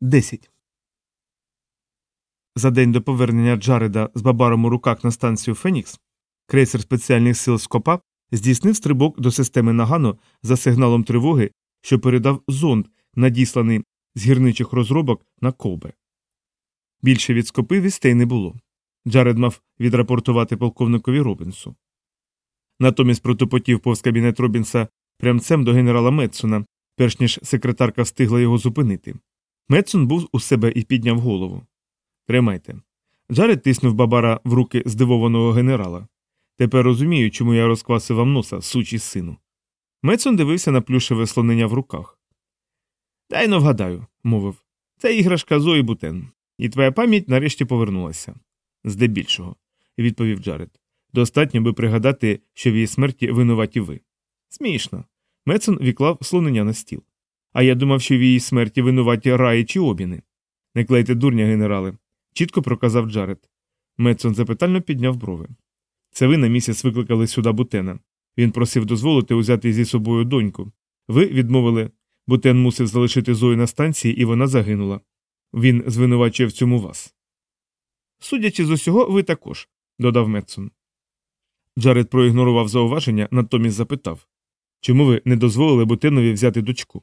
10. За день до повернення Джареда з бабаром у руках на станцію Фенікс, крейсер спеціальних сил Скопа здійснив стрибок до системи Нагану за сигналом тривоги, що передав зонд, надісланий з гірничих розробок на Ковбе. Більше від скопи вістей не було. Джаред мав відрапортувати полковникові Робінсу. Натомість протопотів повз кабінет Робінса прямцем до генерала Метсона, перш ніж секретарка встигла його зупинити. Метсон був у себе і підняв голову. Тримайте. Джаред тицьнув бабара в руки здивованого генерала. Тепер розумію, чому я розквасив вам носа, сучий сину. Метсон дивився на плюшеве слоненя в руках. Дай но вгадаю, мовив. Це іграшка Зої Бутен. І твоя пам'ять нарешті повернулася. Здебільшого, відповів Джаред. Достатньо би пригадати, що в її смерті винуваті ви. Смішно. Метсон віклав слонення на стіл. А я думав, що в її смерті винуваті раї чи обіни. Не клейте дурня, генерале, чітко проказав Джаред. Метсон запитально підняв брови. Це ви на місяць викликали сюди Бутена. Він просив дозволити узяти зі собою доньку. Ви відмовили. Бутен мусив залишити Зою на станції, і вона загинула. Він звинувачує в цьому вас. Судячи з усього, ви також, додав Метсон. Джаред проігнорував зауваження, натомість запитав чому ви не дозволили Бутенові взяти дочку?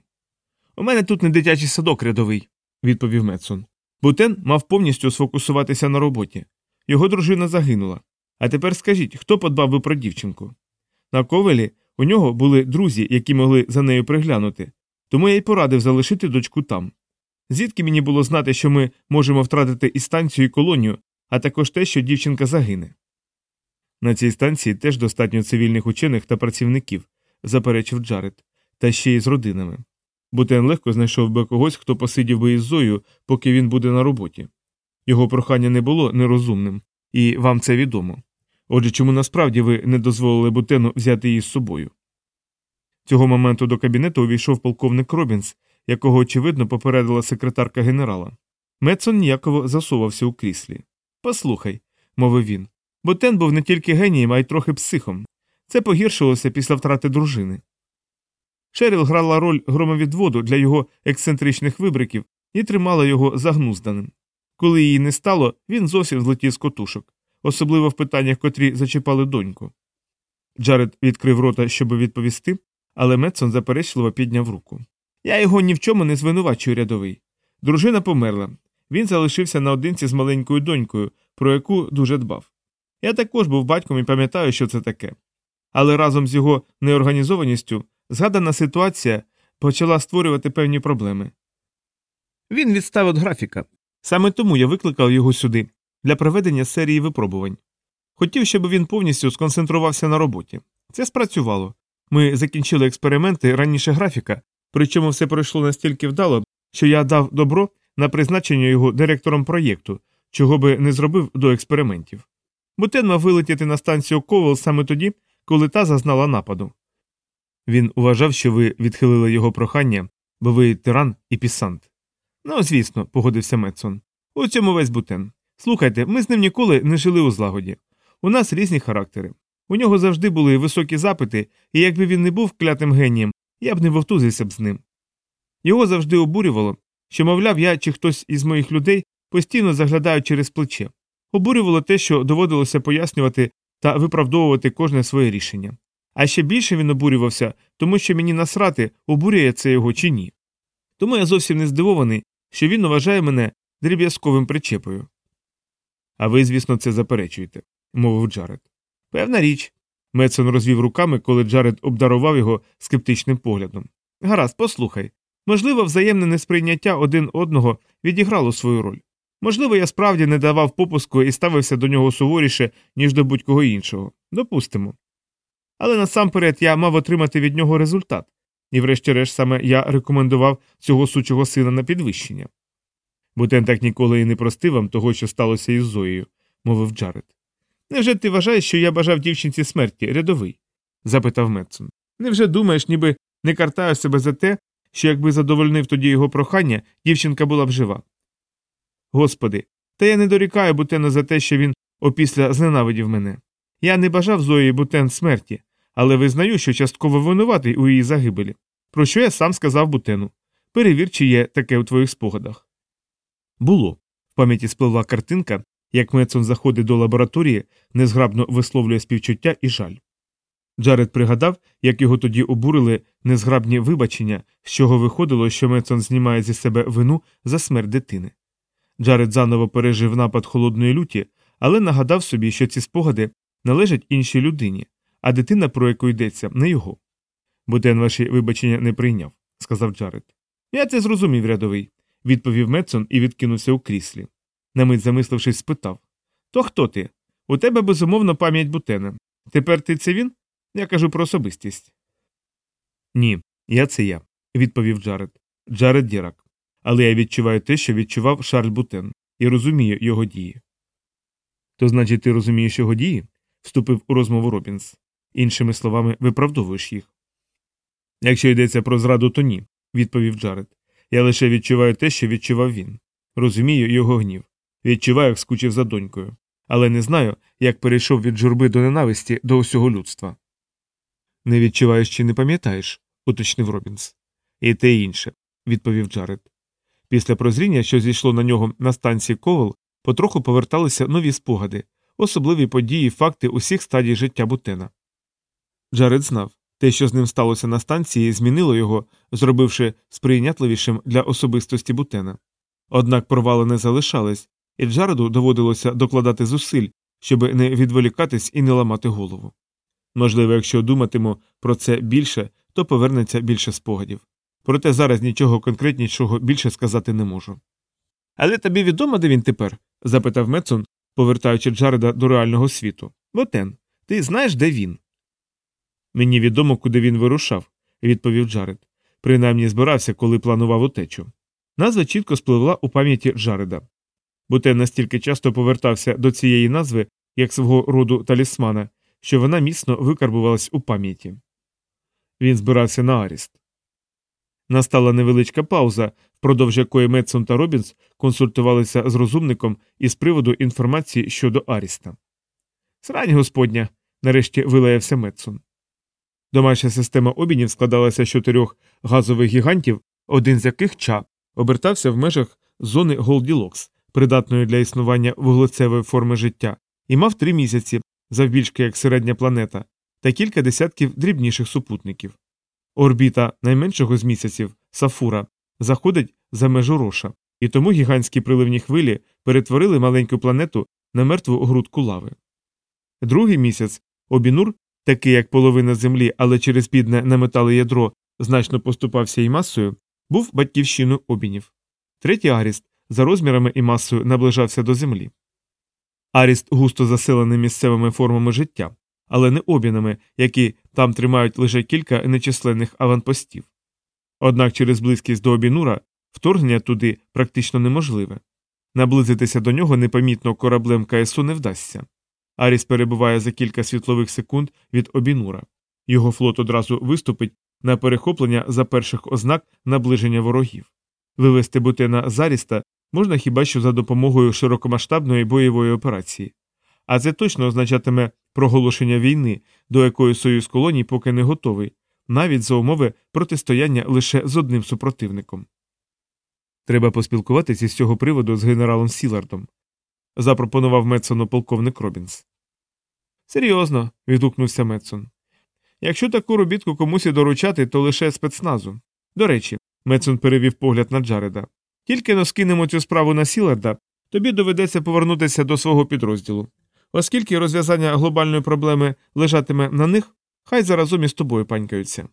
У мене тут не дитячий садок рядовий, відповів Метсон. Бутен мав повністю сфокусуватися на роботі. Його дружина загинула. А тепер скажіть, хто подбав би про дівчинку? На ковелі у нього були друзі, які могли за нею приглянути, тому я й порадив залишити дочку там. Звідки мені було знати, що ми можемо втратити і станцію, і колонію, а також те, що дівчинка загине. На цій станції теж достатньо цивільних учених та працівників, заперечив Джаред, та ще й з родинами. Бутен легко знайшов би когось, хто посидів би із Зою, поки він буде на роботі. Його прохання не було нерозумним, і вам це відомо. Отже, чому насправді ви не дозволили Бутену взяти її з собою? Цього моменту до кабінету увійшов полковник Робінс, якого, очевидно, попередила секретарка генерала. Метсон ніяково засувався у кріслі. Послухай, мовив він. Бутен був не тільки генієм, а й трохи психом. Це погіршилося після втрати дружини. Шеріл грала роль громовідводу для його ексцентричних вибриків і тримала його загнузданим. Коли її не стало, він зовсім злетів з котушок, особливо в питаннях, котрі зачіпали доньку. Джаред відкрив рота, щоб відповісти, але Метсон заперечливо підняв руку. Я його ні в чому не звинувачую рядовий. Дружина померла. Він залишився наодинці з маленькою донькою, про яку дуже дбав. Я також був батьком і пам'ятаю, що це таке. Але разом з його неорганізованістю згадана ситуація почала створювати певні проблеми. Він відстав від графіка. Саме тому я викликав його сюди для проведення серії випробувань. Хотів, щоб він повністю сконцентрувався на роботі. Це спрацювало. Ми закінчили експерименти раніше графіка, причому все пройшло настільки вдало, що я дав добро на призначення його директором проєкту, чого би не зробив до експериментів. Бутен мав вилетіти на станцію Ковел саме тоді, коли та зазнала нападу. Він вважав, що ви відхилили його прохання, бо ви тиран і пісант. Ну, звісно, погодився Метсон. У цьому весь бутен. Слухайте, ми з ним ніколи не жили у злагоді. У нас різні характери. У нього завжди були високі запити, і якби він не був клятим генієм, я б не вовтузився б з ним. Його завжди обурювало, що, мовляв, я чи хтось із моїх людей постійно заглядаю через плече. Обурювало те, що доводилося пояснювати та виправдовувати кожне своє рішення. А ще більше він обурювався, тому що мені насрати, обурює це його чи ні. Тому я зовсім не здивований, що він вважає мене дріб'язковим причепою. А ви, звісно, це заперечуєте, мовив Джаред. Певна річ. Метсон розвів руками, коли Джаред обдарував його скептичним поглядом. Гаразд, послухай. Можливо, взаємне несприйняття один одного відіграло свою роль. Можливо, я справді не давав попуску і ставився до нього суворіше, ніж до будь-кого іншого. Допустимо. Але насамперед я мав отримати від нього результат, і, врешті-решт, саме я рекомендував цього сучого сина на підвищення. Бутен так ніколи і не простив вам того, що сталося із Зоєю, мовив Джаред. Невже ти вважаєш, що я бажав дівчинці смерті рядовий? запитав Метсон. Невже думаєш, ніби не картаю себе за те, що якби задовольнив тоді його прохання, дівчинка була б жива? Господи, та я не дорікаю Бутена за те, що він опісля зненавидів мене. Я не бажав Зої Бутен смерті, але визнаю, що частково винуватий у її загибелі, про що я сам сказав Бутену. Перевір, чи є таке у твоїх спогадах. Було. В пам'яті спливла картинка, як Метсон заходить до лабораторії, незграбно висловлює співчуття і жаль. Джаред пригадав, як його тоді обурили незграбні вибачення, з чого виходило, що Метсон знімає зі себе вину за смерть дитини. Джаред заново пережив напад холодної люті, але нагадав собі, що ці спогади належать іншій людині, а дитина, про яку йдеться, не його. Бутен ваші вибачення не прийняв, сказав Джаред. Я це зрозумів, рядовий, відповів Метсон і відкинувся у кріслі. На мить замислившись, спитав То хто ти? У тебе безумовно пам'ять бутена. Тепер ти це він? Я кажу про особистість. Ні, я це я, відповів Джаред. Джаред Дірак. Але я відчуваю те, що відчував Шарль Бутен, і розумію його дії. То значить, ти розумієш його дії? Вступив у розмову Робінс. Іншими словами, виправдовуєш їх. Якщо йдеться про зраду, то ні, відповів Джаред. Я лише відчуваю те, що відчував він. Розумію його гнів. Відчуваю, як скучив за донькою. Але не знаю, як перейшов від журби до ненависті до усього людства. Не відчуваєш чи не пам'ятаєш, уточнив Робінс. І те, й інше, відповів Джаред. Після прозріння, що зійшло на нього на станції Ковал, потроху поверталися нові спогади, особливі події, факти усіх стадій життя Бутена. Джаред знав, те, що з ним сталося на станції, змінило його, зробивши сприйнятливішим для особистості Бутена. Однак провали не залишались, і Джареду доводилося докладати зусиль, щоб не відволікатись і не ламати голову. Можливо, якщо думатиму про це більше, то повернеться більше спогадів. Проте зараз нічого конкретнішого більше сказати не можу. Але тобі відомо, де він тепер? запитав Метсон, повертаючи Джареда до реального світу. Вотен, ти знаєш, де він? Мені відомо, куди він вирушав, відповів Джаред. Принаймні збирався, коли планував утечу. Назва чітко спливла у пам'яті Джареда. Бутен настільки часто повертався до цієї назви, як свого роду талісмана, що вона міцно викарбувалась у пам'яті. Він збирався на Аріст. Настала невеличка пауза, впродовж якої Метсон та Робінс консультувалися з розумником із приводу інформації щодо Аріста. Срань господня, нарешті вилаявся Метсон. Домашня система обінів складалася з чотирьох газових гігантів, один з яких ча обертався в межах зони Голділокс, придатної для існування вуглецевої форми життя, і мав три місяці, завбільшки як середня планета, та кілька десятків дрібніших супутників. Орбіта найменшого з місяців Сафура заходить за межу роша, і тому гігантські приливні хвилі перетворили маленьку планету на мертву грудку лави. Другий місяць Обінур, такий як половина Землі, але через бідне наметале ядро значно поступався і масою, був батьківщиною обінів. Третій Аріст за розмірами і масою наближався до Землі. Аріст густо заселений місцевими формами життя, але не обінами, які там тримають лише кілька нечисленних аванпостів. Однак через близькість до обінура вторгнення туди практично неможливе. Наблизитися до нього непомітно кораблем КСУ не вдасться. Аріс перебуває за кілька світлових секунд від обінура. Його флот одразу виступить на перехоплення за перших ознак наближення ворогів. Вивести бутена з Аріста можна хіба що за допомогою широкомасштабної бойової операції. А це точно означатиме проголошення війни, до якої союз колоній поки не готовий, навіть за умови протистояння лише з одним супротивником. Треба поспілкуватися з цього приводу з генералом Сілардом, запропонував Метсону полковник Робінс. Серйозно. відгукнувся Метсон. Якщо таку робітку комусь і доручати, то лише спецназу. До речі, Метсон перевів погляд на Джареда. Тільки но скинемо цю справу на Сіларда, тобі доведеться повернутися до свого підрозділу. Оскільки розв'язання глобальної проблеми лежатиме на них, хай заразом із тобою панькаються.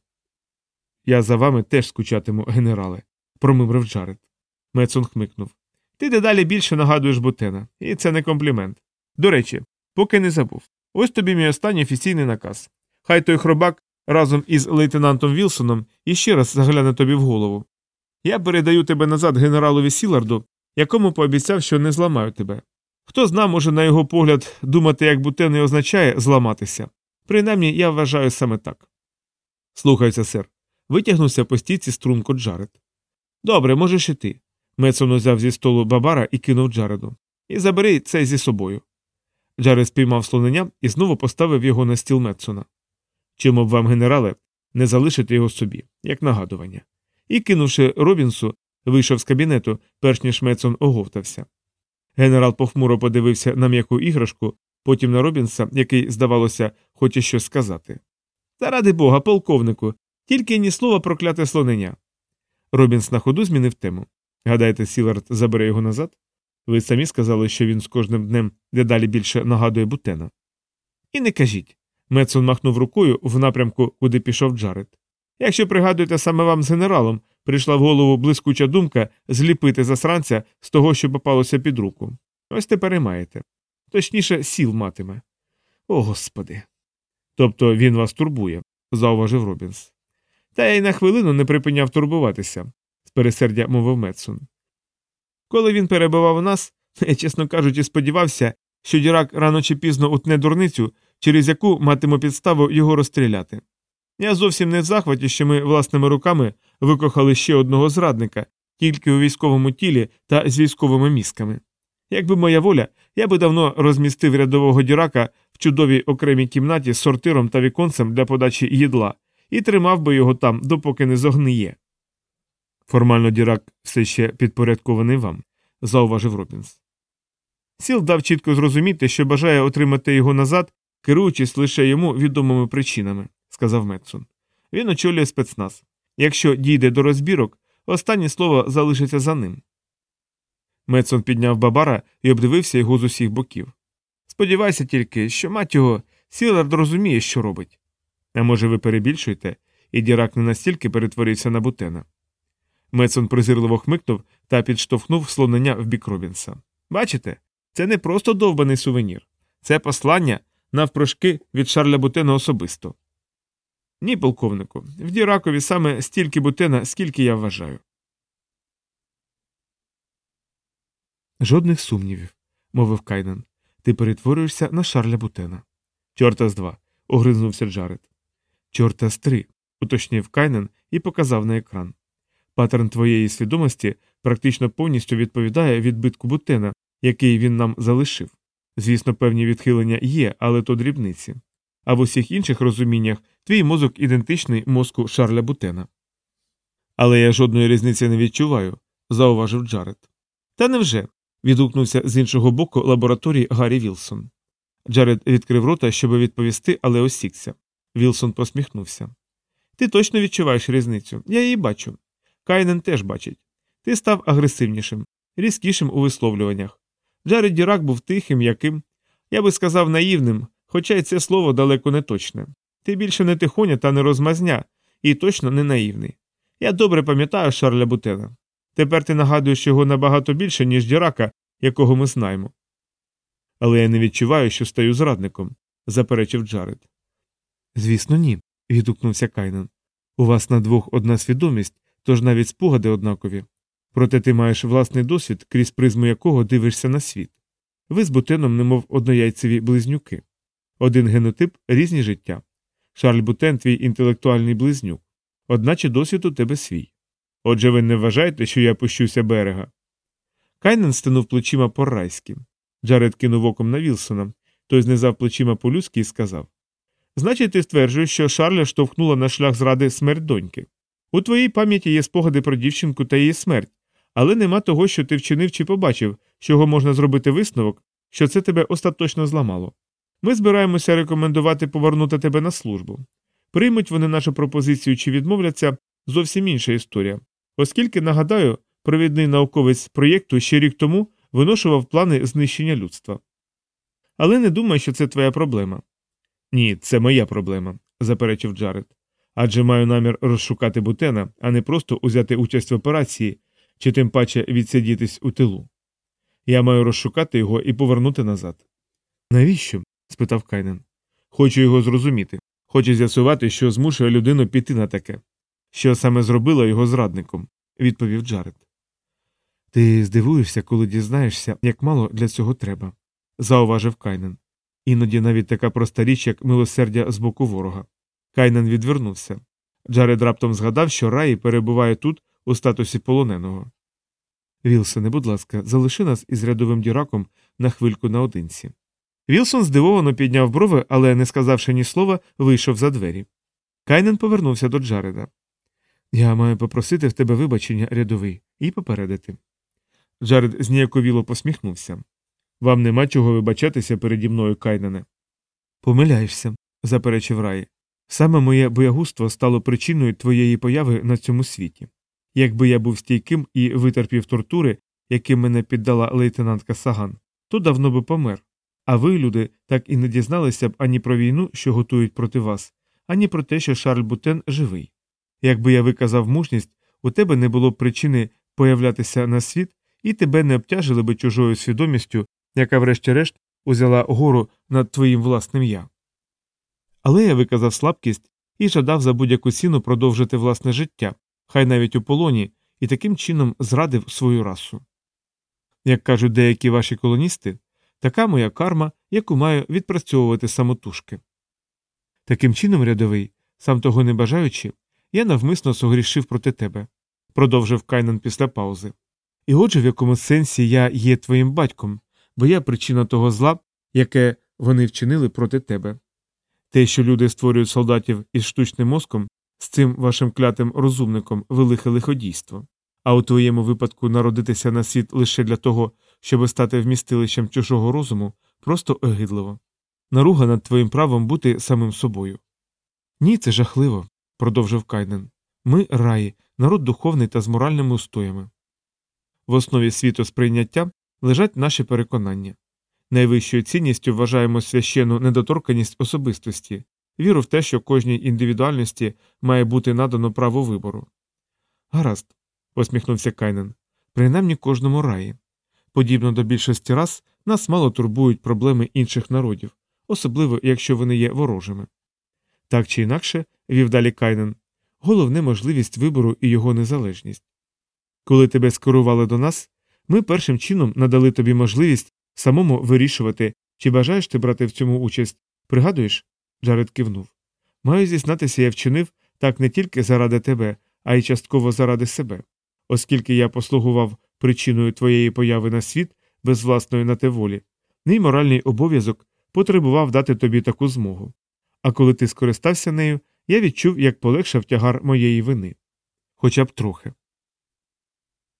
Я за вами теж скучатиму, генерале, промимрив Джаред. Мецон хмикнув. Ти дедалі більше нагадуєш Бутена, і це не комплімент. До речі, поки не забув. Ось тобі мій останній офіційний наказ. Хай той хробак разом із лейтенантом Вілсоном іще раз загляне тобі в голову. Я передаю тебе назад генералові Сіларду, якому пообіцяв, що не зламаю тебе. Хто зна, може, на його погляд, думати, як бутен і означає зламатися. Принаймні, я вважаю саме так. Слухайся, сер. Витягнувся по стійці струнко Джаред. Добре, можеш і ти. Мецон узяв зі столу бабара і кинув Джареду. І забери це зі собою. Джаред спіймав слонення і знову поставив його на стіл Метсона. Чому б вам, генерале, не залишити його собі, як нагадування. І, кинувши Робінсу, вийшов з кабінету, перш ніж Мецон оговтався. Генерал похмуро подивився на м'яку іграшку, потім на Робінса, який, здавалося, хоче щось сказати. Заради бога, полковнику, тільки ні слова про кляте слоненя. Робінс на ходу змінив тему. Гадаєте, Сілард забере його назад? Ви самі сказали, що він з кожним днем дедалі більше нагадує бутена. І не кажіть. Метсон махнув рукою в напрямку, куди пішов Джаред. Якщо пригадуєте саме вам з генералом, прийшла в голову блискуча думка зліпити засранця з того, що попалося під руку. Ось тепер і маєте. Точніше, Сілард матиме. О, господи. Тобто він вас турбує, зауважив Робінс. Та я й на хвилину не припиняв турбуватися, з пересердя мовив Метсон. Коли він перебував у нас, я, чесно кажучи, сподівався, що дірак рано чи пізно утне дурницю, через яку матиму підставу його розстріляти. Я зовсім не в захваті, що ми власними руками викохали ще одного зрадника, тільки у військовому тілі та з військовими мізками. Якби моя воля, я би давно розмістив рядового дірака в чудовій окремій кімнаті з сортиром та віконцем для подачі їдла і тримав би його там, допоки не зогниє. Формально дірак все ще підпорядкований вам, зауважив Робінс. Сілард дав чітко зрозуміти, що бажає отримати його назад, керуючись лише йому відомими причинами, сказав Метсон. Він очолює спецназ. Якщо дійде до розбірок, останнє слово залишиться за ним. Метсон підняв бабара і обдивився його з усіх боків. Сподівайся тільки, що мать його Сілард розуміє, що робить. А може, ви перебільшуєте, і дірак не настільки перетворився на бутена. Метсон презирливо хмикнув та підштовхнув слонення в бік Робінса. Бачите, це не просто довбаний сувенір, це послання навпрошки від Шарля Бутена особисто. Ні, полковнику, в Діракові саме стільки бутена, скільки я вважаю. Жодних сумнівів, мовив Кайнен. Ти перетворюєшся на Шарля Бутена. Чорта з два. огризнувся Джаред. Чорта з три, уточнив Кайнен і показав на екран. Паттерн твоєї свідомості практично повністю відповідає відбитку бутена, який він нам залишив. Звісно, певні відхилення є, але то дрібниці. А в усіх інших розуміннях твій мозок ідентичний мозку Шарля Бутена. Але я жодної різниці не відчуваю, зауважив Джаред. Та невже? відгукнувся з іншого боку лабораторії Гаррі Вілсон. Джаред відкрив рота, щоб відповісти, але осікся. Вілсон посміхнувся. Ти точно відчуваєш різницю, я її бачу. Кайнен теж бачить. Ти став агресивнішим, різкішим у висловлюваннях. Джаред Дірак був тихим, я би сказав, наївним, хоча й це слово далеко не точне. Ти більше не тихоня та не розмазня, і точно не наївний. Я добре пам'ятаю Шарля Бутена. Тепер ти нагадуєш його набагато більше, ніж Дірака, якого ми знаємо. Але я не відчуваю, що стаю зрадником, заперечив Джаред. Звісно, ні. відгукнувся Кайнен. У вас на двох одна свідомість, тож навіть спогади однакові. Проте ти маєш власний досвід, крізь призму якого дивишся на світ. Ви з Бутеном, немов однояйцеві близнюки. Один генотип різні життя. Шарль Бутен твій інтелектуальний близнюк, одначе досвід у тебе свій. Отже, ви не вважаєте, що я пущуся берега. Кайнен стенув плечима по-раєйськи. Джаред кинув оком на Вілсона, той знизав плечима по-людськи і сказав Значить, ти стверджуєш, що Шарля штовхнула на шлях зради смерть доньки. У твоїй пам'яті є спогади про дівчинку та її смерть, але нема того, що ти вчинив чи побачив, чого можна зробити висновок, що це тебе остаточно зламало. Ми збираємося рекомендувати повернути тебе на службу. Приймуть вони нашу пропозицію чи відмовляться зовсім інша історія, оскільки, нагадаю, провідний науковець проєкту ще рік тому виношував плани знищення людства. Але не думай, що це твоя проблема. Ні, це моя проблема, заперечив Джаред. Адже маю намір розшукати Бутена, а не просто узяти участь в операції чи тим паче відсидітись у тилу. Я маю розшукати його і повернути назад. Навіщо? Спитав Кайнен. Хочу його зрозуміти. Хочу з'ясувати, що змушує людину піти на таке. Що саме зробило його зрадником, відповів Джаред. Ти здивуєшся, коли дізнаєшся, як мало для цього треба, зауважив Кайнен. Іноді навіть така проста річ, як милосердя з боку ворога. Кайнен відвернувся. Джаред раптом згадав, що рраї перебуває тут у статусі полоненого. Вілсоне, будь ласка, залиши нас із рядовим Діраком на хвильку наодинці. Вілсон здивовано підняв брови, але, не сказавши ні слова, вийшов за двері. Кайнен повернувся до Джареда. Я маю попросити в тебе вибачення рядовий і попередити. Джаред зніяковіло посміхнувся. Вам нема чого вибачатися переді мною, Кайнене. Помиляєшся, заперечив рраї. Саме моє боягузтво стало причиною твоєї появи на цьому світі. Якби я був стійким і витерпів тортури, яким мене піддала лейтенантка Саган, то давно би помер. А ви, люди, так і не дізналися б ані про війну, що готують проти вас, ані про те, що Шарль Бутен живий. Якби я виказав мужність, у тебе не було б причини появлятися на світ, і тебе не обтяжили би чужою свідомістю, яка, врешті-решт, узяла гору над твоїм власним я. Але я виказав слабкість і жадав за будь-яку ціну продовжити власне життя, хай навіть у полоні, і таким чином зрадив свою расу. Як кажуть деякі ваші колоністи, така моя карма, яку маю відпрацьовувати самотужки. Таким чином, рядовий, сам того не бажаючи, я навмисно согрішив проти тебе, продовжив Кайнан після паузи. І отже, в якому сенсі я є твоїм батьком, бо я причина того зла, яке вони вчинили проти тебе. Те, що люди створюють солдатів із штучним мозком, з цим вашим клятим розумником велике лиходійство, а у твоєму випадку народитися на світ лише для того, щоб стати вмістилищем чужого розуму, просто огидливо. Наруга над твоїм правом бути самим собою. Ні, це жахливо, продовжив Кайнен. Ми раї, народ духовний та з моральними устоями. В основі світу сприйняття лежать наші переконання. Найвищою цінністю вважаємо священну недоторканість особистості, віру в те, що кожній індивідуальності має бути надано право вибору. Гаразд, посміхнувся Кайнен, принаймні кожному раї. Подібно до більшості раз, нас мало турбують проблеми інших народів, особливо якщо вони є ворожими. Так чи інакше, вів далі Кайнен, головне можливість вибору і його незалежність. Коли тебе скерували до нас, ми першим чином надали тобі можливість самому вирішувати, чи бажаєш ти брати в цьому участь. Пригадуєш? Джаред кивнув. Маю зізнатися, я вчинив так не тільки заради тебе, а й частково заради себе, оскільки я послугував причиною твоєї появи на світ без власної на те волі, мій моральний обов'язок потребував дати тобі таку змогу. А коли ти скористався нею, я відчув, як полегшав тягар моєї вини. Хоча б трохи.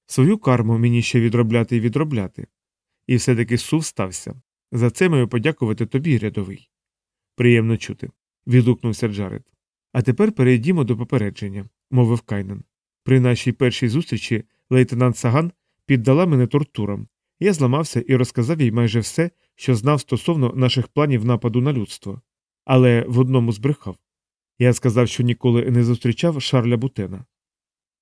Свою карму мені ще відробляти і відробляти. І все таки сув стався. За це маю подякувати тобі, рядовий. Приємно чути. відгукнувся Джаред. А тепер перейдімо до попередження, мовив Кайнен. При нашій першій зустрічі лейтенант Саган піддала мене тортурам. Я зламався і розказав їй майже все, що знав стосовно наших планів нападу на людство. Але в одному збрехав. Я сказав, що ніколи не зустрічав Шарля Бутена.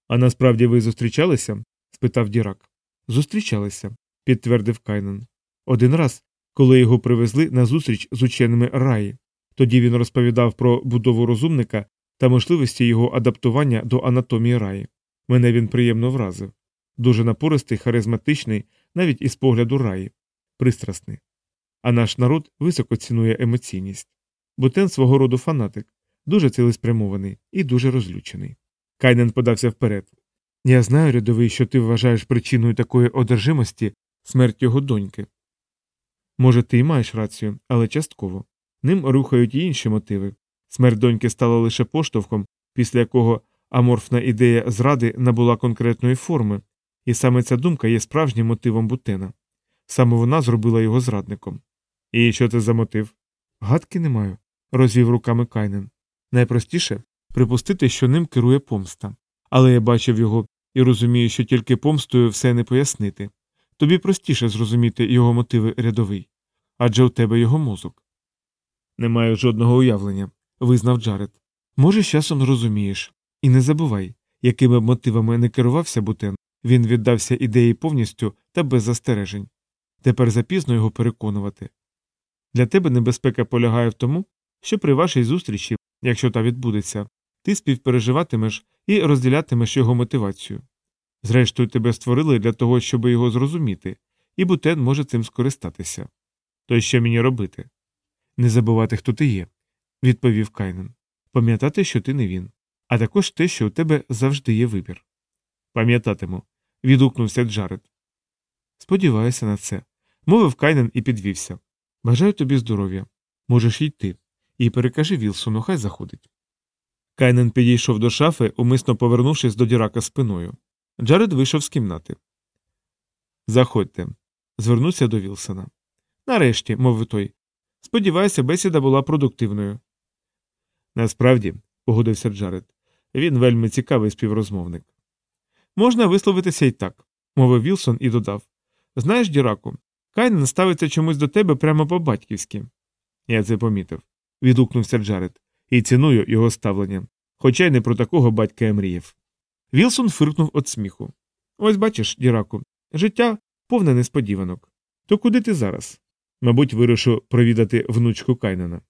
А насправді ви зустрічалися? спитав Дірак. Зустрічалися, підтвердив Кайнен. Один раз, коли його привезли на зустріч з ученими раї. Тоді він розповідав про будову розумника та можливості його адаптування до анатомії раї. Мене він приємно вразив. Дуже напористий, харизматичний, навіть із погляду раї, пристрасний. А наш народ високо цінує емоційність. Бутен свого роду фанатик, дуже цілеспрямований і дуже розлючений. Кайнен подався вперед. Я знаю, рядовий, що ти вважаєш причиною такої одержимості смерть його доньки. Може, ти й маєш рацію, але частково. Ним рухають і інші мотиви. Смерть доньки стала лише поштовхом, після якого аморфна ідея зради набула конкретної форми, і саме ця думка є справжнім мотивом Бутена. Саме вона зробила його зрадником. І що це за мотив? Гадки не маю, розвів руками Кайнен. Найпростіше припустити, що ним керує помста. Але я бачив його і розумію, що тільки помстою все не пояснити. Тобі простіше зрозуміти його мотиви рядовий адже у тебе його мозок. Не маю жодного уявлення, визнав Джаред. Може, часом зрозумієш. І не забувай, якими б мотивами не керувався Бутен, він віддався ідеї повністю та без застережень. Тепер запізно його переконувати. Для тебе небезпека полягає в тому, що при вашій зустрічі, якщо та відбудеться, ти співпереживатимеш і розділятимеш його мотивацію. Зрештою, тебе створили для того, щоб його зрозуміти, і Бутен може цим скористатися. То що мені робити? Не забувати, хто ти є, відповів Кайнен. Пам'ятати, що ти не він, а також те, що у тебе завжди є вибір. Пам'ятатиму, відгукнувся Джаред. Сподіваюся на це, мовив Кайнен і підвівся. Бажаю тобі здоров'я. Можеш йти. І перекажи Вілсону, хай заходить. Кайнен підійшов до шафи, умисно повернувшись до Дірака спиною. Джаред вийшов з кімнати. Заходьте. Звернувся до Вілсона. Нарешті, мовив той. Сподіваюся, бесіда була продуктивною. Насправді, погодився Джаред, він вельми цікавий співрозмовник. Можна висловитися і так, мовив Вілсон і додав. Знаєш, Діраку, Кайнен ставиться чомусь до тебе прямо по-батьківськи. Я це помітив, відгукнувся Джаред, і ціную його ставлення, хоча й не про такого батька я мріяв. Вілсон фиркнув від сміху. Ось бачиш, Діраку, життя повне несподіванок. То куди ти зараз? Мабуть, вирушу провідати внучку Кайнена.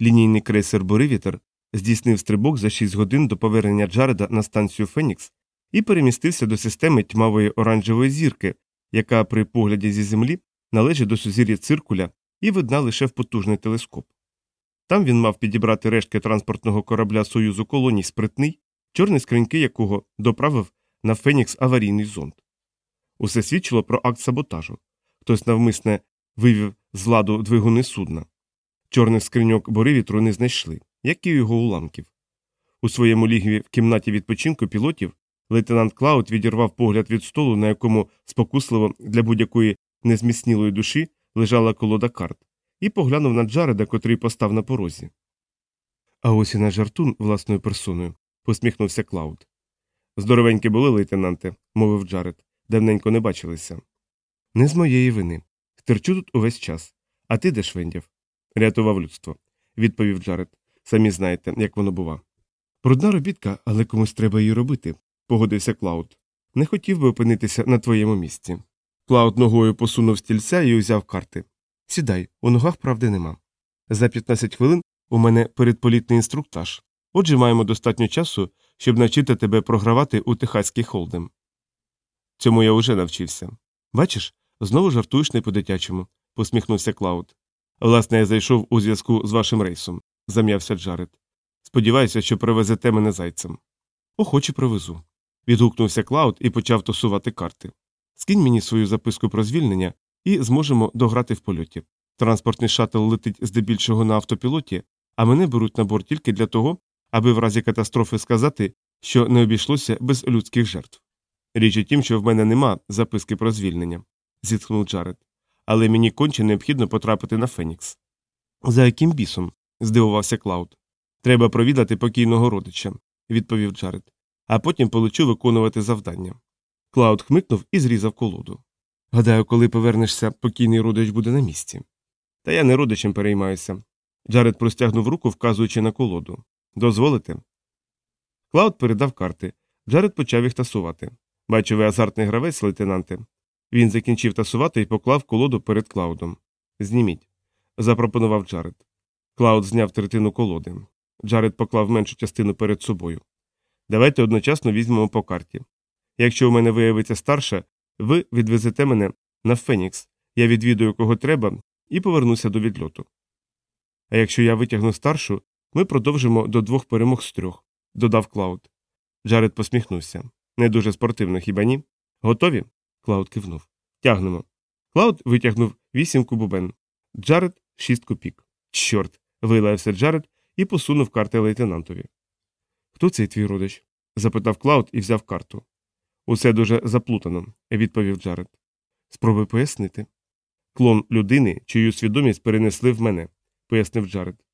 Лінійний крейсер Боривітер здійснив стрибок за 6 годин до повернення Джареда на станцію Фенікс і перемістився до системи тьмавої оранжевої зірки, яка при погляді зі землі належить до сузір'я циркуля і видна лише в потужний телескоп. Там він мав підібрати рештки транспортного корабля Союзу колоній спритний, чорні скриньки якого доправив на Фенікс аварійний зонд. Усе свідчило про акт саботажу. Хтось навмисне вивів з ладу двигуни судна. Чорних скриньок «Боривітру» не знайшли, як і його уламків. У своєму лігві в кімнаті відпочинку пілотів лейтенант Клауд відірвав погляд від столу, на якому спокусливо для будь-якої незміцнілої душі лежала колода карт, і поглянув на Джареда, котрий постав на порозі. А ось і наш жартун власною персоною, посміхнувся Клауд. Здоровенькі були, лейтенанте, мовив Джаред, давненько не бачилися. Не з моєї вини. Стирчу тут увесь час. А ти де швендяв? Рятував людство, відповів Джаред. Самі знаєте, як воно бува. Брудна робітка, але комусь треба її робити, погодився Клауд. Не хотів би опинитися на твоєму місці. Клауд ногою посунув стільця і узяв карти. Сідай, у ногах правди нема. За 15 хвилин у мене передполітний інструктаж. Отже, маємо достатньо часу, щоб навчити тебе програвати у техаський холдем. Цьому я уже навчився. Бачиш, знову жартуєш не по-дитячому, посміхнувся Клауд. Власне, я зайшов у зв'язку з вашим рейсом, зам'явся Джаред. Сподіваюся, що підвезете мене зайцем. Охоче підвезу. Відгукнувся Клауд і почав тусувати карти. Скинь мені свою записку про звільнення і зможемо дограти в польоті. Транспортний шаттл летить здебільшого на автопілоті, а мене беруть на борт тільки для того, аби в разі катастрофи сказати, що не обійшлося без людських жертв. Річ у тім, що в мене нема записки про звільнення, зітхнув Джаред. Але мені конче необхідно потрапити на Фенікс. За яким бісом? Здивувався Клауд. Треба провідати покійного родича, відповів Джаред, а потім полечу виконувати завдання. Клауд хмикнув і зрізав колоду. Гадаю, коли повернешся, покійний родич буде на місці. Та я не родичем переймаюся. Джаред простягнув руку, вказуючи на колоду. Дозволите? Клауд передав карти. Джаред почав їх тасувати. Бачу, ви азартний гравець, лейтенанте. Він закінчив тасувати і поклав колоду перед Клаудом. Зніміть, запропонував Джаред. Клауд зняв третину колоди. Джаред поклав меншу частину перед собою. Давайте одночасно візьмемо по карті. Якщо у мене виявиться старша, ви відвезете мене на Фенікс, я відвідую кого треба і повернуся до відльоту. А якщо я витягну старшу, ми продовжимо до двох перемог з трьох, додав Клауд. Джаред посміхнувся. Не дуже спортивно, хіба ні? Готові? Клауд кивнув. Тягнемо. Клауд витягнув вісімку бубен. Джаред шість. Пік. Чорт. Вилаявся Джаред і посунув карти лейтенантові. Хто цей твій родич? запитав Клауд і взяв карту. Усе дуже заплутано, відповів Джаред. Спробуй пояснити. Клон людини, чию свідомість перенесли в мене, пояснив Джаред.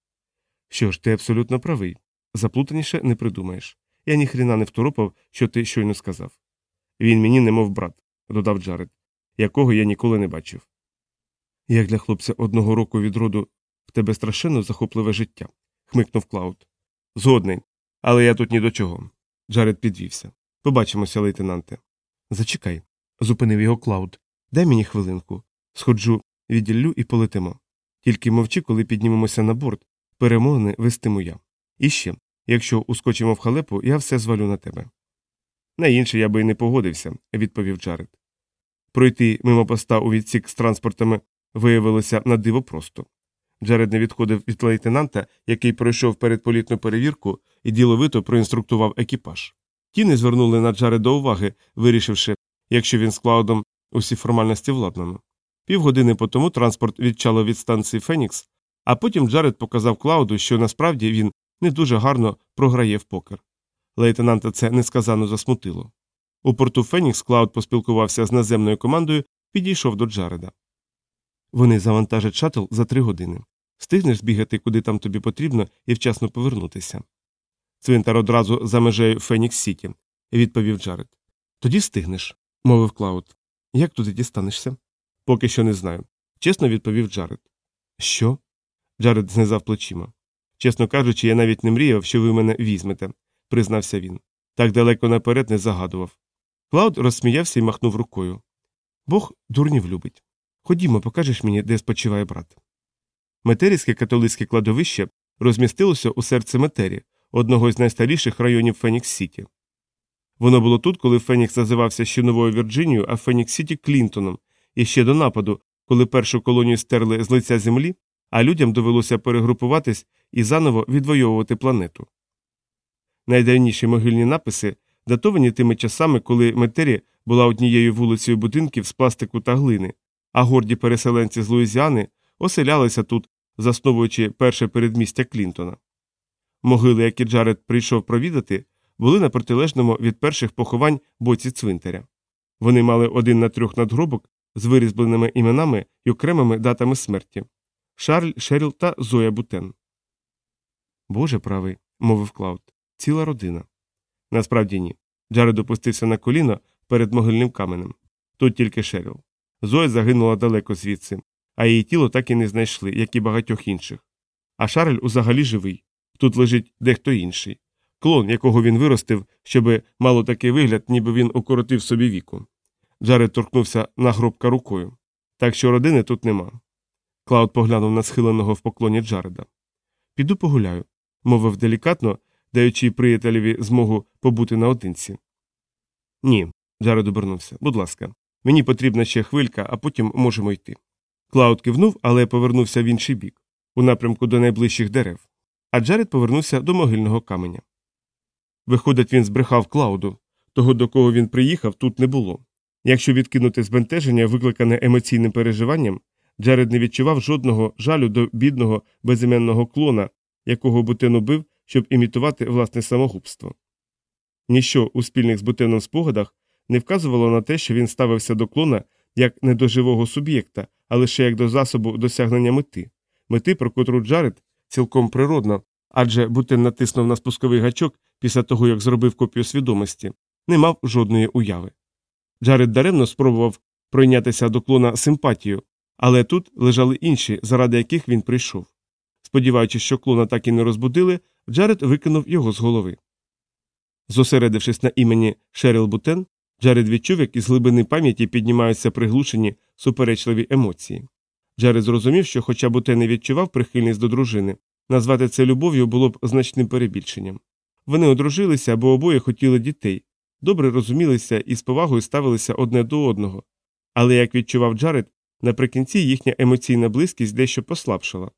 Що ж, ти абсолютно правий. Заплутаніше не придумаєш. Я ні хріна не второпав, що ти щойно сказав. Він мені немов брат, додав Джаред, якого я ніколи не бачив. Як для хлопця одного року від роду в тебе страшенно захопливе життя, хмикнув Клауд. Згодний, але я тут ні до чого. Джаред підвівся. Побачимося, лейтенанте. Зачекай, зупинив його Клауд. Дай мені хвилинку. Сходжу, віділлю і полетимо. Тільки мовчи, коли піднімемося на борт, перемовини вестиму я. І ще, якщо ускочимо в халепу, я все звалю на тебе. На інше я би й не погодився, відповів Джаред. Пройти мимо поста у відсік з транспортами виявилося на диво просто. Джаред не відходив від лейтенанта, який пройшов передпольотну перевірку і діловито проінструктував екіпаж. Ті не звернули на Джареда уваги, вирішивши, якщо він з Клаудом усі формальності владнано. Півгодини по тому транспорт відчалив від станції Фенікс, А потім Джаред показав Клауду, що насправді він не дуже гарно програє в покер. Лейтенанта це несказанно засмутило. У порту Фенікс Клауд поспілкувався з наземною командою, підійшов до Джареда. Вони завантажать шатл за три години. Встигнеш збігати, куди там тобі потрібно, і вчасно повернутися. Цвинтар одразу за межею Фенікс Сіті, відповів Джаред. Тоді встигнеш, мовив Клауд. Як туди дістанешся? Поки що не знаю. Чесно відповів Джаред. Що? Джаред знизав плечима. Чесно кажучи, я навіть не мріяв, що ви мене візьмете, признався він. Так далеко наперед не загадував. Клауд розсміявся і махнув рукою. Бог дурнів любить. Ходімо, покажеш мені, де спочиває брат. Метерівське католицьке кладовище розмістилося у серці Метері, одного з найстаріших районів Фенікс Сіті. Воно було тут, коли Фенікс називався ще Новою Вірджинією, а Фенікс Сіті Клінтоном, і ще до нападу, коли першу колонію стерли з лиця землі, а людям довелося перегрупуватись і заново відвоювати планету. Найдавніші могильні написи датовані тими часами, коли Метері була однією вулицею будинків з пластику та глини, а горді переселенці з Луїзіани оселялися тут, засновуючи перше передмістя Клінтона. Могили, які Джаред прийшов провідати, були на протилежному від перших поховань боці цвинтаря. Вони мали один на трьох надгробок з вирізбленими іменами і окремими датами смерті Шарль, Шеріл та Зоя Бутен. Боже правий, мовив Клауд, ціла родина. Насправді ні. Джаред опустився на коліно перед могильним каменем. Тут тільки Шеріл. Зоя загинула далеко звідси, а її тіло так і не знайшли, як і багатьох інших. А Шарль узагалі живий. Тут лежить дехто інший. Клон, якого він виростив, щоби мало такий вигляд, ніби він укоротив собі віку. Джаред торкнувся нагробка рукою. Так що родини тут нема. Клауд поглянув на схиленого в поклоні Джареда. Піду погуляю, мовив делікатно, даючи приятелеві змогу побути наодинці. Ні, Джаред обернувся. Будь ласка, мені потрібна ще хвилька, а потім можемо йти. Клауд кивнув, але повернувся в інший бік, у напрямку до найближчих дерев. А Джаред повернувся до могильного каменя. Виходить, він збрехав Клауду. Того, до кого він приїхав, тут не було. Якщо відкинути збентеження, викликане емоційним переживанням, Джаред не відчував жодного жалю до бідного безіменного клона, якого Бутен убив, щоб імітувати власне самогубство. Ніщо у спільних з Бутеном спогадах не вказувало на те, що він ставився до клона як не до живого суб'єкта, а лише як до засобу досягнення мети, мети, про котру Джаред цілком природно, адже Бутен натиснув на спусковий гачок після того, як зробив копію свідомості, не мав жодної уяви. Джаред даремно спробував пройнятися до клона симпатію, але тут лежали інші, заради яких він прийшов. Сподіваючись, що клона так і не розбудили, Джаред викинув його з голови. Зосередившись на імені Шеріл Бутен, Джаред відчув, як із глибини пам'яті піднімаються приглушені суперечливі емоції. Джаред зрозумів, що, хоча Бутен не відчував прихильність до дружини, назвати це любов'ю було б значним перебільшенням. Вони одружилися, бо обоє хотіли дітей, добре розумілися і з повагою ставилися одне до одного. Але, як відчував Джаред, наприкінці їхня емоційна близькість дещо послабшала.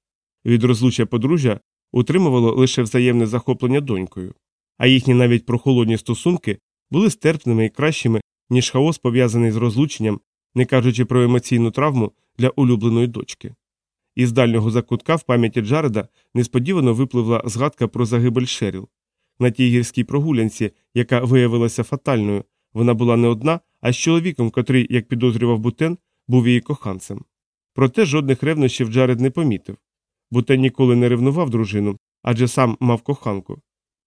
Від розлуччя подружжя утримувало лише взаємне захоплення донькою, а їхні навіть прохолодні стосунки були стерпними і кращими, ніж хаос пов'язаний з розлученням, не кажучи про емоційну травму для улюбленої дочки. Із дальнього закутка в пам'яті Джареда несподівано випливла згадка про загибель Шеріл. На тій гірській прогулянці, яка виявилася фатальною, вона була не одна, а з чоловіком, котрий, як підозрював Бутен, був її коханцем. Проте жодних ревнощів Джаред не помітив. Бутен ніколи не ревнував дружину, адже сам мав коханку.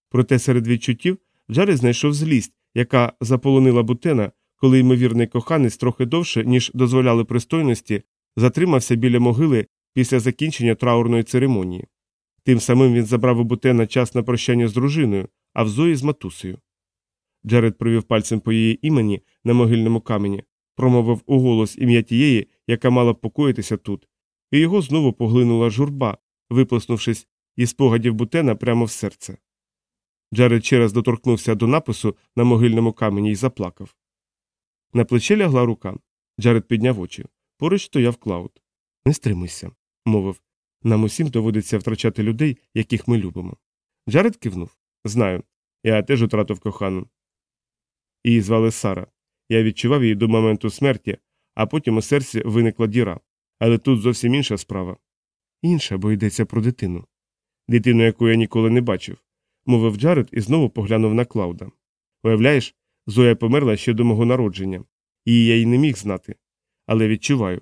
Проте серед відчуттів Джаред знайшов злість, яка заполонила Бутена, коли ймовірний коханець трохи довше, ніж дозволяли пристойності, затримався біля могили після закінчення траурної церемонії. Тим самим він забрав у Бутена час на прощання з дружиною, а в Зої з матусею. Джаред провів пальцем по її імені на могильному камені, промовив у голос ім'я тієї, яка мала покоїтися тут, і його знову поглинула журба, виплеснувшись із спогадів Бутена прямо в серце. Джаред ще раз доторкнувся до напису на могильному камені і заплакав. На плече лягла рука. Джаред підняв очі. Поруч стояв Клауд. Не стримуйся, мовив. Нам усім доводиться втрачати людей, яких ми любимо. Джаред кивнув. Знаю. Я теж втратив кохану. Її звали Сара. Я відчував її до моменту смерті, а потім у серці виникла діра. Але тут зовсім інша справа. Інша, бо йдеться про дитину. Дитину, яку я ніколи не бачив, мовив Джаред і знову поглянув на Клауда. Уявляєш, Зоя померла ще до мого народження, її я й не міг знати. Але відчуваю.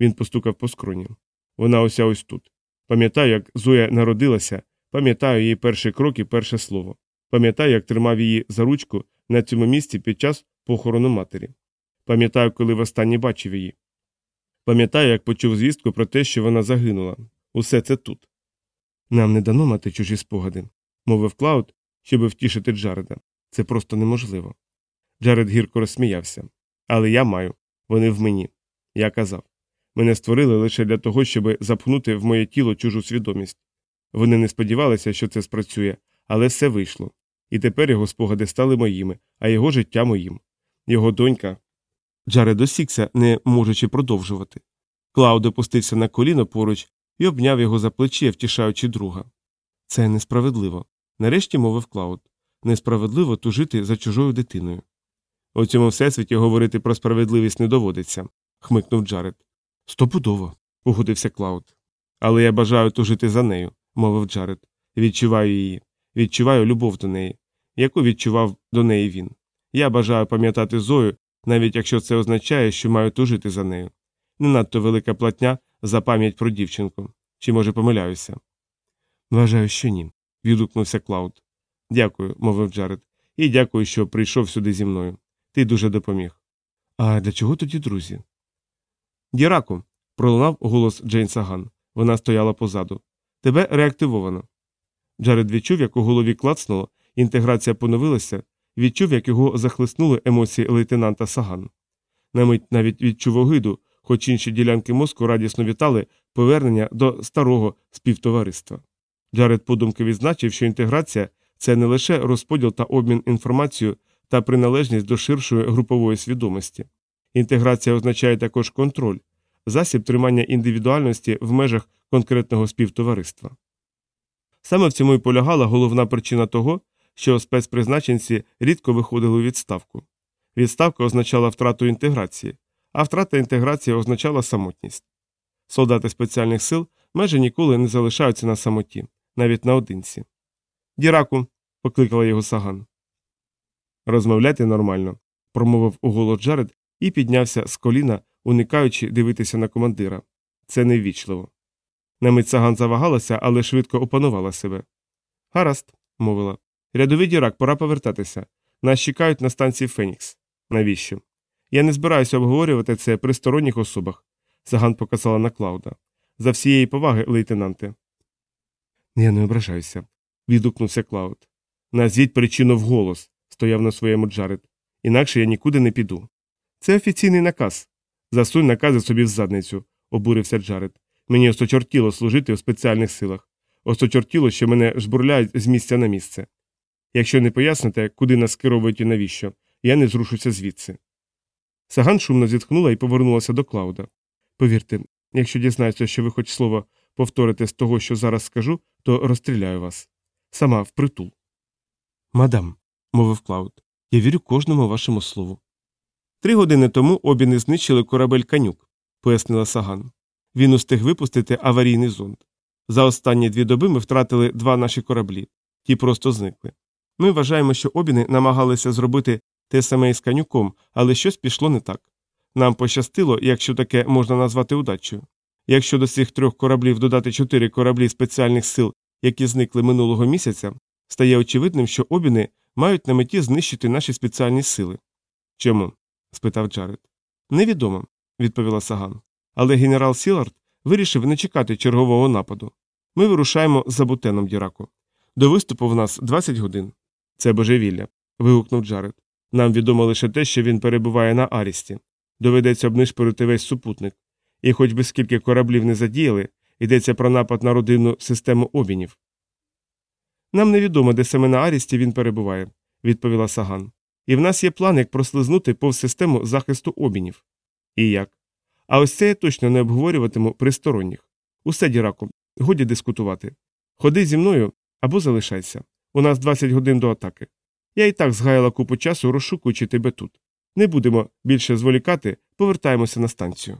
Він постукав по скроні. Вона ося ось тут. Пам'ятаю, як Зоя народилася, пам'ятаю її перший крок і перше слово. Пам'ятаю, як тримав її за ручку на цьому місці під час похорону матері. Пам'ятаю, коли востаннє бачив її. Пам'ятаю, як почув звістку про те, що вона загинула. Усе це тут. Нам не дано мати чужі спогади, мовив Клауд, щоб втішити Джареда. Це просто неможливо. Джаред гірко розсміявся. Але я маю. Вони в мені. Я казав. Мене створили лише для того, щоб запхнути в моє тіло чужу свідомість. Вони не сподівалися, що це спрацює, але все вийшло. І тепер його спогади стали моїми, а його життя моїм. Його донька. Джаред осікся, не можучи продовжувати. Клауд опустився на коліно поруч і обняв його за плече, втішаючи друга. Це несправедливо. Нарешті мовив Клауд. Несправедливо тужити за чужою дитиною. У цьому всесвіті говорити про справедливість не доводиться, хмикнув Джаред. Стопудово, погодився Клауд. Але я бажаю тужити за нею, мовив Джаред. Відчуваю її, відчуваю любов до неї, яку відчував до неї він. Я бажаю пам'ятати Зою, навіть якщо це означає, що маю тужити за нею. Не надто велика платня за пам'ять про дівчинку. Чи, може, помиляюся? Вважаю, що ні, відгукнувся Клауд. Дякую, мовив Джаред, і дякую, що прийшов сюди зі мною. Ти дуже допоміг. А для чого тоді друзі? Діраку. пролунав голос Джейн Саган. Вона стояла позаду. Тебе реактивовано. Джаред відчув, як у голові клацнуло, інтеграція поновилася, відчув, як його захлиснули емоції лейтенанта Саган. На мить навіть відчув огиду, хоч інші ділянки мозку радісно вітали повернення до старого співтовариства. Джаред подумки відзначив, що інтеграція це не лише розподіл та обмін інформацією та приналежність до ширшої групової свідомості. Інтеграція означає також контроль, засіб тримання індивідуальності в межах конкретного співтовариства. Саме в цьому і полягала головна причина того, що спецпризначенці рідко виходили у відставку. Відставка означала втрату інтеграції, а втрата інтеграції означала самотність. Солдати спеціальних сил майже ніколи не залишаються на самоті, навіть наодинці. Діраку, покликала його саган. Розмовляйте нормально, промовив уголос Джаред і піднявся з коліна, уникаючи дивитися на командира. Це неввічливо. На мить саган завагалася, але швидко опанувала себе. Гаразд, мовила. Рядовий дірак, пора повертатися. Нас чекають на станції Фенікс. Навіщо? Я не збираюся обговорювати це при сторонніх особах. Саган показала на Клауда. За всієї поваги, лейтенанте. Я не ображаюся, відгукнувся Клауд. Назвіть причину вголос, стояв на своєму Джаред. Інакше я нікуди не піду. Це офіційний наказ. Засунь накази собі в задницю, обурився Джаред. Мені осточортіло служити у спеціальних силах. Осточортіло, що мене жбурляють з місця на місце. Якщо не поясните, куди нас скеровують і навіщо, я не зрушуся звідси. Саган шумно зітхнула і повернулася до Клауда. Повірте, якщо дізнаюся, що ви хоч слово повторите з того, що зараз скажу, то розстріляю вас. Сама впритул. Мадам, мовив Клауд, я вірю кожному вашому слову. Три години тому обіни знищили корабель канюк, пояснила Саган. Він устиг випустити аварійний зонд. За останні дві доби ми втратили два наші кораблі, ті просто зникли. Ми вважаємо, що обіни намагалися зробити те саме із канюком, але щось пішло не так. Нам пощастило, якщо таке можна назвати удачею. Якщо до цих трьох кораблів додати чотири кораблі спеціальних сил, які зникли минулого місяця, стає очевидним, що обіни мають на меті знищити наші спеціальні сили. Чому? спитав Джаред. Невідомо, відповіла Саган. Але генерал Сілард вирішив не чекати чергового нападу. Ми вирушаємо за бутеном Діраку. До виступу в нас 20 годин. Це божевілля. вигукнув Джаред. Нам відомо лише те, що він перебуває на Арісті. Доведеться обнишпорити весь супутник. І хоч би скільки кораблів не задіяли, йдеться про напад на родинну систему обінів. Нам невідомо, де саме на Арісті він перебуває, відповіла Саган. І в нас є план, як прослизнути повз систему захисту обінів. І як? А ось це я точно не обговорюватиму при сторонніх. Усе, Діраку, годі дискутувати. Ходи зі мною або залишайся. У нас 20 годин до атаки. Я і так згаяла купу часу, розшукуючи тебе тут. Не будемо більше зволікати, повертаємося на станцію.